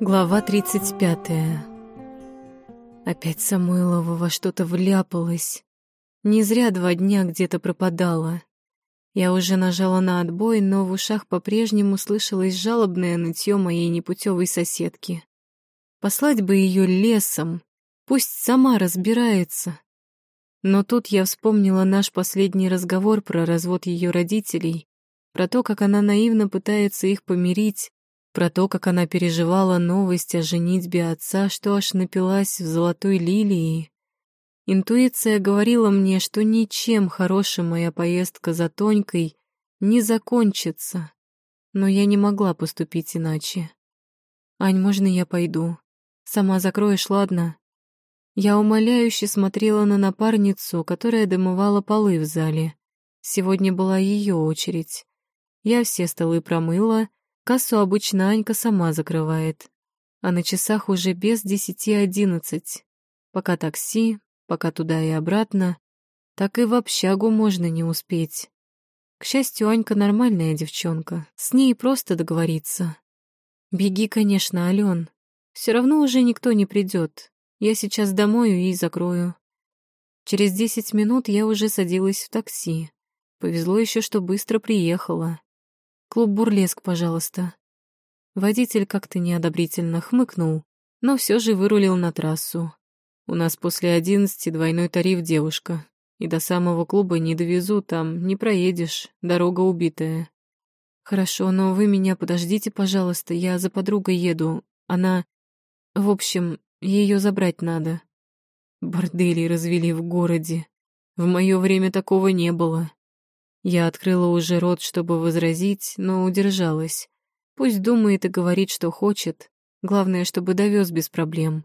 Глава 35. Опять Самойлова во что-то вляпалась. Не зря два дня где-то пропадала. Я уже нажала на отбой, но в ушах по-прежнему слышалось жалобное нытье моей непутевой соседки. Послать бы ее лесом, пусть сама разбирается. Но тут я вспомнила наш последний разговор про развод ее родителей, про то, как она наивно пытается их помирить, про то, как она переживала новость о женитьбе отца, что аж напилась в золотой лилии. Интуиция говорила мне, что ничем хорошим моя поездка за Тонькой не закончится, но я не могла поступить иначе. «Ань, можно я пойду? Сама закроешь, ладно?» Я умоляюще смотрела на напарницу, которая домывала полы в зале. Сегодня была ее очередь. Я все столы промыла, Кассу обычно Анька сама закрывает, а на часах уже без десяти одиннадцать. Пока такси, пока туда и обратно, так и в общагу можно не успеть. К счастью, Анька нормальная девчонка, с ней просто договориться. Беги, конечно, Ален. Все равно уже никто не придет. Я сейчас домою и закрою. Через десять минут я уже садилась в такси. Повезло еще, что быстро приехала. Клуб «Бурлеск», пожалуйста». Водитель как-то неодобрительно хмыкнул, но все же вырулил на трассу. «У нас после одиннадцати двойной тариф, девушка, и до самого клуба не довезу, там не проедешь, дорога убитая». «Хорошо, но вы меня подождите, пожалуйста, я за подругой еду. Она... В общем, ее забрать надо». Бордели развели в городе. В мое время такого не было. Я открыла уже рот, чтобы возразить, но удержалась. Пусть думает и говорит, что хочет. Главное, чтобы довез без проблем.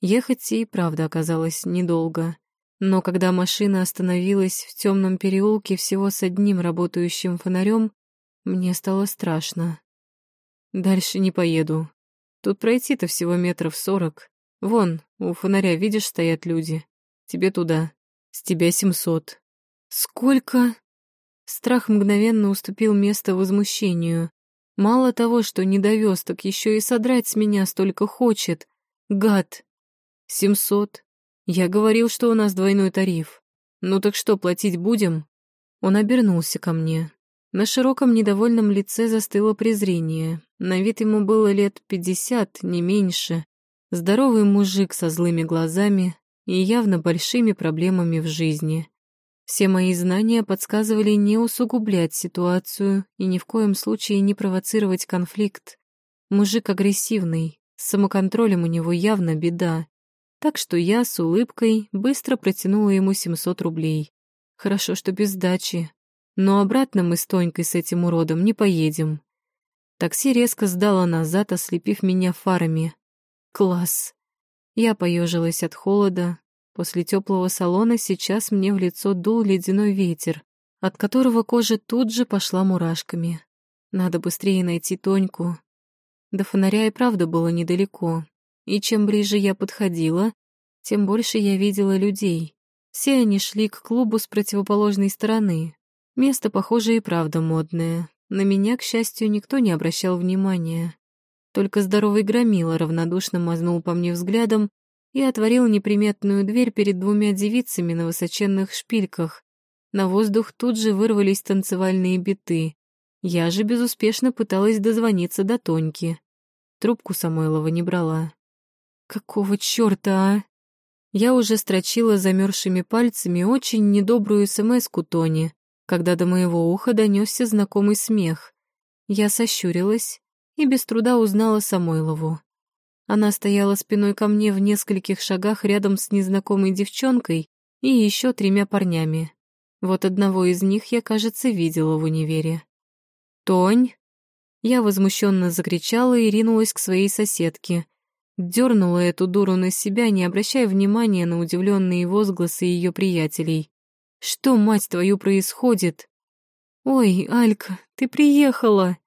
Ехать и правда оказалось недолго. Но когда машина остановилась в темном переулке всего с одним работающим фонарем, мне стало страшно. Дальше не поеду. Тут пройти-то всего метров сорок. Вон, у фонаря, видишь, стоят люди. Тебе туда. С тебя семьсот. Сколько? Страх мгновенно уступил место возмущению. Мало того, что не довез, так еще и содрать с меня столько хочет. Гад. Семьсот. Я говорил, что у нас двойной тариф. Ну так что, платить будем? Он обернулся ко мне. На широком недовольном лице застыло презрение. На вид ему было лет пятьдесят, не меньше. Здоровый мужик со злыми глазами и явно большими проблемами в жизни. Все мои знания подсказывали не усугублять ситуацию и ни в коем случае не провоцировать конфликт. Мужик агрессивный, с самоконтролем у него явно беда. Так что я с улыбкой быстро протянула ему 700 рублей. Хорошо, что без сдачи. Но обратно мы с Тонькой с этим уродом не поедем. Такси резко сдало назад, ослепив меня фарами. Класс. Я поежилась от холода, После теплого салона сейчас мне в лицо дул ледяной ветер, от которого кожа тут же пошла мурашками. Надо быстрее найти Тоньку. До фонаря и правда было недалеко, и чем ближе я подходила, тем больше я видела людей. Все они шли к клубу с противоположной стороны. Место, похоже, и правда модное. На меня, к счастью, никто не обращал внимания. Только здоровый громила равнодушно мазнул по мне взглядом и отворил неприметную дверь перед двумя девицами на высоченных шпильках. На воздух тут же вырвались танцевальные биты. Я же безуспешно пыталась дозвониться до Тоньки. Трубку Самойлова не брала. «Какого чёрта, а?» Я уже строчила замерзшими пальцами очень недобрую смс-ку Тони, когда до моего уха донесся знакомый смех. Я сощурилась и без труда узнала Самойлову. Она стояла спиной ко мне в нескольких шагах рядом с незнакомой девчонкой и еще тремя парнями. Вот одного из них я, кажется, видела в универе. «Тонь!» Я возмущенно закричала и ринулась к своей соседке. Дернула эту дуру на себя, не обращая внимания на удивленные возгласы ее приятелей. «Что, мать твою, происходит?» «Ой, Алька, ты приехала!»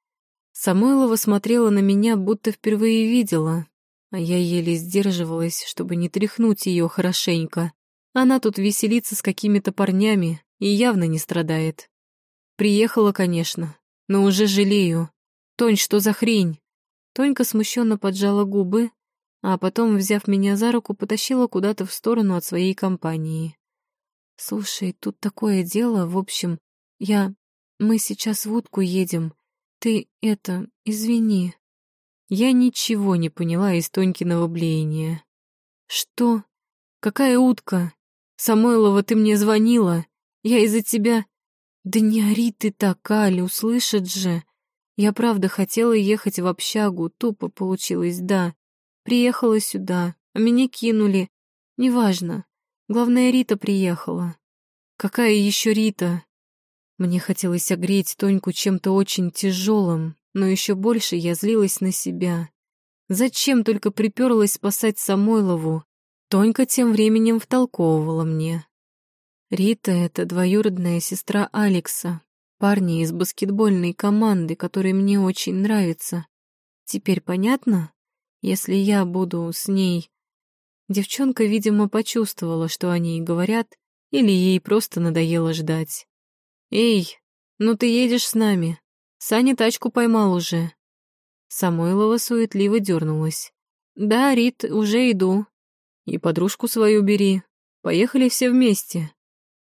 Самойлова смотрела на меня, будто впервые видела, а я еле сдерживалась, чтобы не тряхнуть ее хорошенько. Она тут веселится с какими-то парнями и явно не страдает. Приехала, конечно, но уже жалею. Тонь, что за хрень? Тонька смущенно поджала губы, а потом, взяв меня за руку, потащила куда-то в сторону от своей компании. «Слушай, тут такое дело, в общем, я... Мы сейчас в утку едем. Ты это... Извини». Я ничего не поняла из Тонькиного блеяния. «Что? Какая утка? Самойлова, ты мне звонила. Я из-за тебя...» «Да не ори ты так, Аля, услышит же. Я правда хотела ехать в общагу, тупо получилось, да. Приехала сюда, а меня кинули. Неважно. Главное, Рита приехала. Какая еще Рита? Мне хотелось огреть Тоньку чем-то очень тяжелым, но еще больше я злилась на себя. Зачем только приперлась спасать Самойлову? Тонька тем временем втолковывала мне. Рита — это двоюродная сестра Алекса, парня из баскетбольной команды, который мне очень нравится. Теперь понятно? Если я буду с ней... Девчонка, видимо, почувствовала, что они ей говорят, или ей просто надоело ждать. «Эй, ну ты едешь с нами. Саня тачку поймал уже». Самойлова суетливо дернулась. «Да, Рит, уже иду. И подружку свою бери. Поехали все вместе».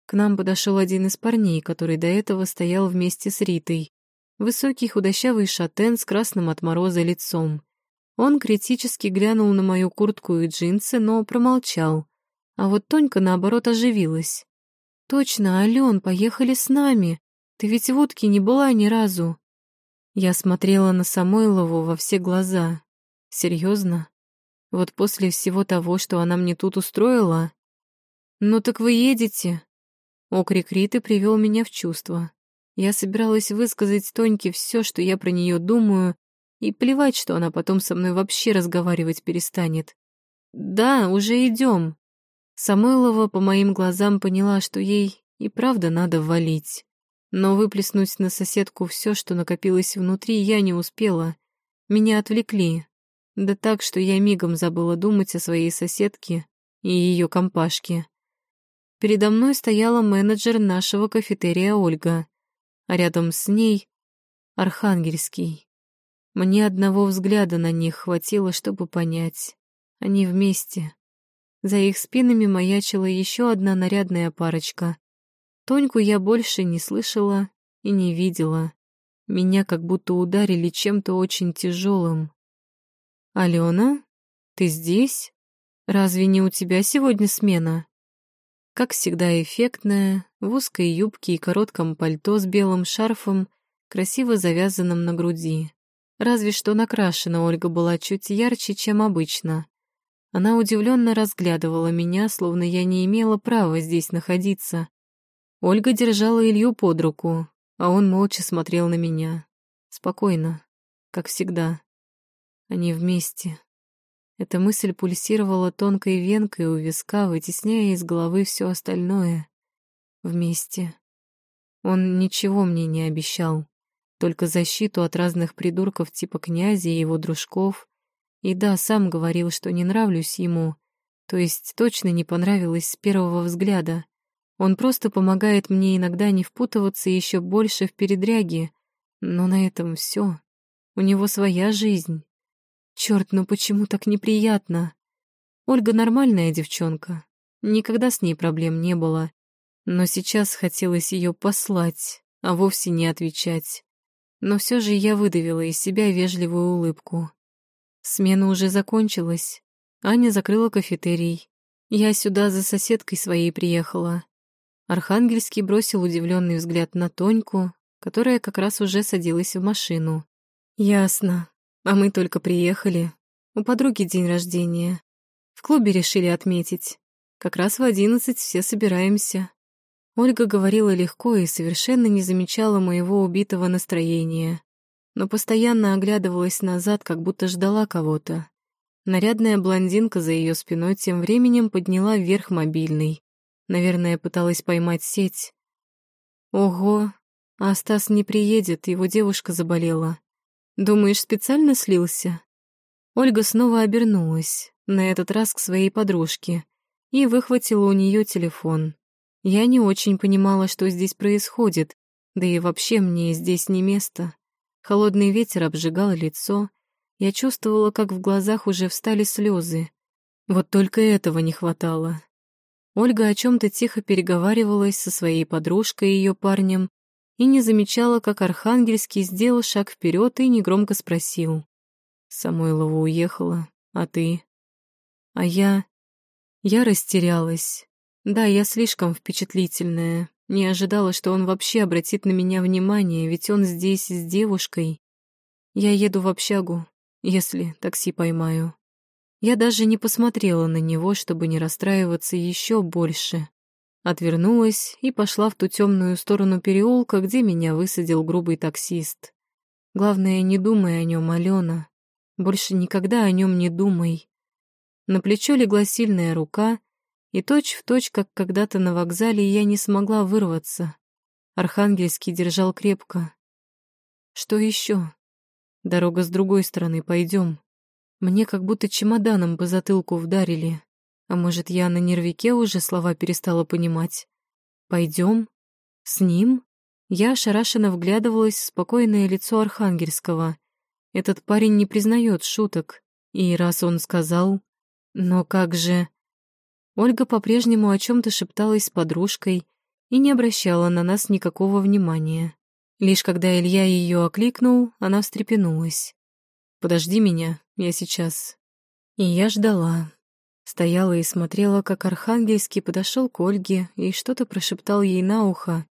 К нам подошел один из парней, который до этого стоял вместе с Ритой. Высокий худощавый шатен с красным от мороза лицом. Он критически глянул на мою куртку и джинсы, но промолчал. А вот Тонька, наоборот, оживилась. «Точно, Ален, поехали с нами. Ты ведь в утке не была ни разу». Я смотрела на Самойлову во все глаза. Серьезно? Вот после всего того, что она мне тут устроила? «Ну так вы едете?» Окрик Риты привел меня в чувство. Я собиралась высказать Тоньке все, что я про нее думаю, и плевать, что она потом со мной вообще разговаривать перестанет. «Да, уже идем. Самойлова по моим глазам поняла, что ей и правда надо валить. Но выплеснуть на соседку все, что накопилось внутри, я не успела. Меня отвлекли. Да так, что я мигом забыла думать о своей соседке и ее компашке. Передо мной стояла менеджер нашего кафетерия Ольга, а рядом с ней — Архангельский. Мне одного взгляда на них хватило, чтобы понять. Они вместе. За их спинами маячила еще одна нарядная парочка. Тоньку я больше не слышала и не видела. Меня как будто ударили чем-то очень тяжелым. «Алена, ты здесь? Разве не у тебя сегодня смена?» Как всегда эффектная, в узкой юбке и коротком пальто с белым шарфом, красиво завязанным на груди. Разве что накрашена Ольга была чуть ярче, чем обычно. Она удивленно разглядывала меня, словно я не имела права здесь находиться. Ольга держала Илью под руку, а он молча смотрел на меня. Спокойно, как всегда. Они вместе. Эта мысль пульсировала тонкой венкой у виска, вытесняя из головы все остальное. Вместе. Он ничего мне не обещал только защиту от разных придурков типа князя и его дружков. И да, сам говорил, что не нравлюсь ему, то есть точно не понравилось с первого взгляда. Он просто помогает мне иногда не впутываться еще больше в передряги, но на этом все. У него своя жизнь. Черт, ну почему так неприятно? Ольга нормальная девчонка, никогда с ней проблем не было, но сейчас хотелось ее послать, а вовсе не отвечать но все же я выдавила из себя вежливую улыбку. Смена уже закончилась. Аня закрыла кафетерий. Я сюда за соседкой своей приехала. Архангельский бросил удивленный взгляд на Тоньку, которая как раз уже садилась в машину. «Ясно. А мы только приехали. У подруги день рождения. В клубе решили отметить. Как раз в одиннадцать все собираемся. Ольга говорила легко и совершенно не замечала моего убитого настроения, но постоянно оглядывалась назад, как будто ждала кого-то. Нарядная блондинка за ее спиной тем временем подняла вверх мобильный. Наверное, пыталась поймать сеть. Ого, а Стас не приедет, его девушка заболела. Думаешь, специально слился? Ольга снова обернулась, на этот раз к своей подружке, и выхватила у нее телефон. Я не очень понимала, что здесь происходит, да и вообще мне здесь не место. Холодный ветер обжигал лицо, Я чувствовала, как в глазах уже встали слезы. Вот только этого не хватало. Ольга о чем-то тихо переговаривалась со своей подружкой и ее парнем и не замечала, как Архангельский сделал шаг вперед и негромко спросил. «Самойлова уехала, а ты?» А я... Я растерялась. Да, я слишком впечатлительная. Не ожидала, что он вообще обратит на меня внимание, ведь он здесь с девушкой. Я еду в общагу, если такси поймаю. Я даже не посмотрела на него, чтобы не расстраиваться еще больше. Отвернулась и пошла в ту темную сторону переулка, где меня высадил грубый таксист. Главное, не думай о нем, Алена. Больше никогда о нем не думай. На плечо легла сильная рука, и точь в точь, как когда-то на вокзале, я не смогла вырваться. Архангельский держал крепко. Что еще? Дорога с другой стороны, пойдем. Мне как будто чемоданом по затылку вдарили. А может, я на нервике уже слова перестала понимать? Пойдем? С ним? Я ошарашенно вглядывалась в спокойное лицо Архангельского. Этот парень не признает шуток. И раз он сказал... Но как же... Ольга по-прежнему о чем-то шепталась с подружкой и не обращала на нас никакого внимания. Лишь когда Илья ее окликнул, она встрепенулась. «Подожди меня, я сейчас». И я ждала. Стояла и смотрела, как Архангельский подошел к Ольге и что-то прошептал ей на ухо,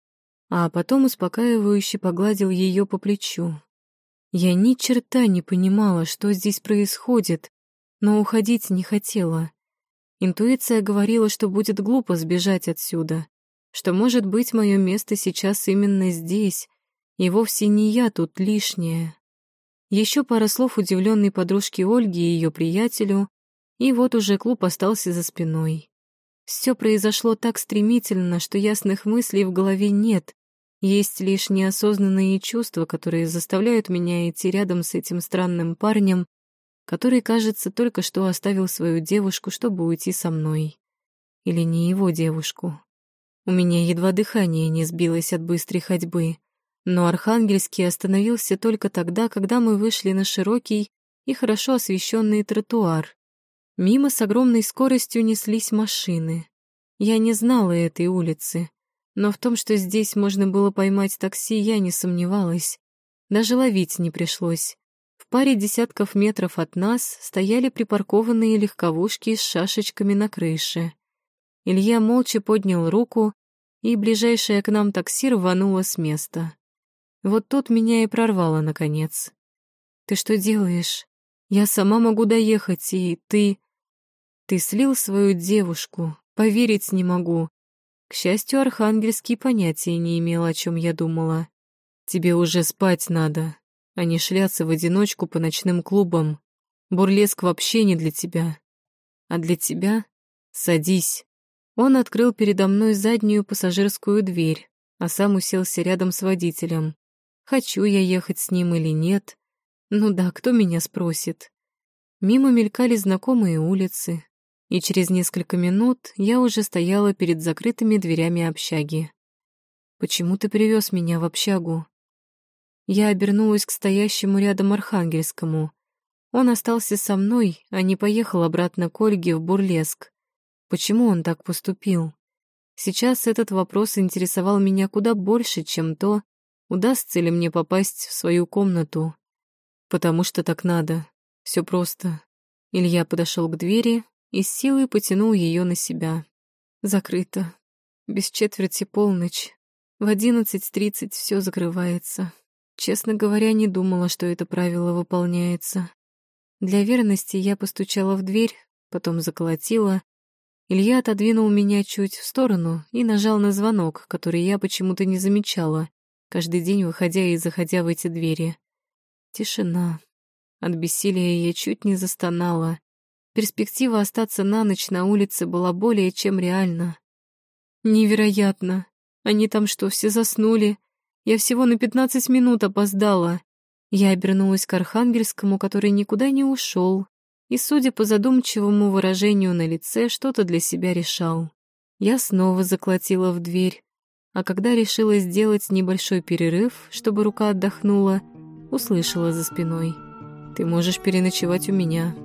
а потом успокаивающе погладил ее по плечу. Я ни черта не понимала, что здесь происходит, но уходить не хотела. Интуиция говорила, что будет глупо сбежать отсюда, что, может быть, мое место сейчас именно здесь, и вовсе не я тут лишняя. Еще пара слов удивленной подружки Ольги и ее приятелю, и вот уже клуб остался за спиной. Все произошло так стремительно, что ясных мыслей в голове нет, есть лишь неосознанные чувства, которые заставляют меня идти рядом с этим странным парнем, который, кажется, только что оставил свою девушку, чтобы уйти со мной. Или не его девушку. У меня едва дыхание не сбилось от быстрой ходьбы, но Архангельский остановился только тогда, когда мы вышли на широкий и хорошо освещенный тротуар. Мимо с огромной скоростью неслись машины. Я не знала этой улицы, но в том, что здесь можно было поймать такси, я не сомневалась. Даже ловить не пришлось. В паре десятков метров от нас стояли припаркованные легковушки с шашечками на крыше. Илья молча поднял руку, и ближайшее к нам такси рвануло с места. Вот тут меня и прорвало, наконец. «Ты что делаешь? Я сама могу доехать, и ты...» «Ты слил свою девушку, поверить не могу». К счастью, Архангельский понятия не имел, о чем я думала. «Тебе уже спать надо», а не шляться в одиночку по ночным клубам. Бурлеск вообще не для тебя. А для тебя? Садись. Он открыл передо мной заднюю пассажирскую дверь, а сам уселся рядом с водителем. Хочу я ехать с ним или нет? Ну да, кто меня спросит? Мимо мелькали знакомые улицы, и через несколько минут я уже стояла перед закрытыми дверями общаги. «Почему ты привез меня в общагу?» Я обернулась к стоящему рядом Архангельскому. Он остался со мной, а не поехал обратно к Ольге в Бурлеск. Почему он так поступил? Сейчас этот вопрос интересовал меня куда больше, чем то, удастся ли мне попасть в свою комнату. Потому что так надо. Все просто. Илья подошел к двери и с силой потянул ее на себя. Закрыто. Без четверти полночь. В одиннадцать тридцать все закрывается. Честно говоря, не думала, что это правило выполняется. Для верности я постучала в дверь, потом заколотила. Илья отодвинул меня чуть в сторону и нажал на звонок, который я почему-то не замечала, каждый день выходя и заходя в эти двери. Тишина. От бессилия я чуть не застонала. Перспектива остаться на ночь на улице была более чем реальна. Невероятно. Они там что, все заснули? Я всего на пятнадцать минут опоздала. Я обернулась к Архангельскому, который никуда не ушел, и, судя по задумчивому выражению на лице, что-то для себя решал. Я снова заколотила в дверь, а когда решила сделать небольшой перерыв, чтобы рука отдохнула, услышала за спиной. Ты можешь переночевать у меня.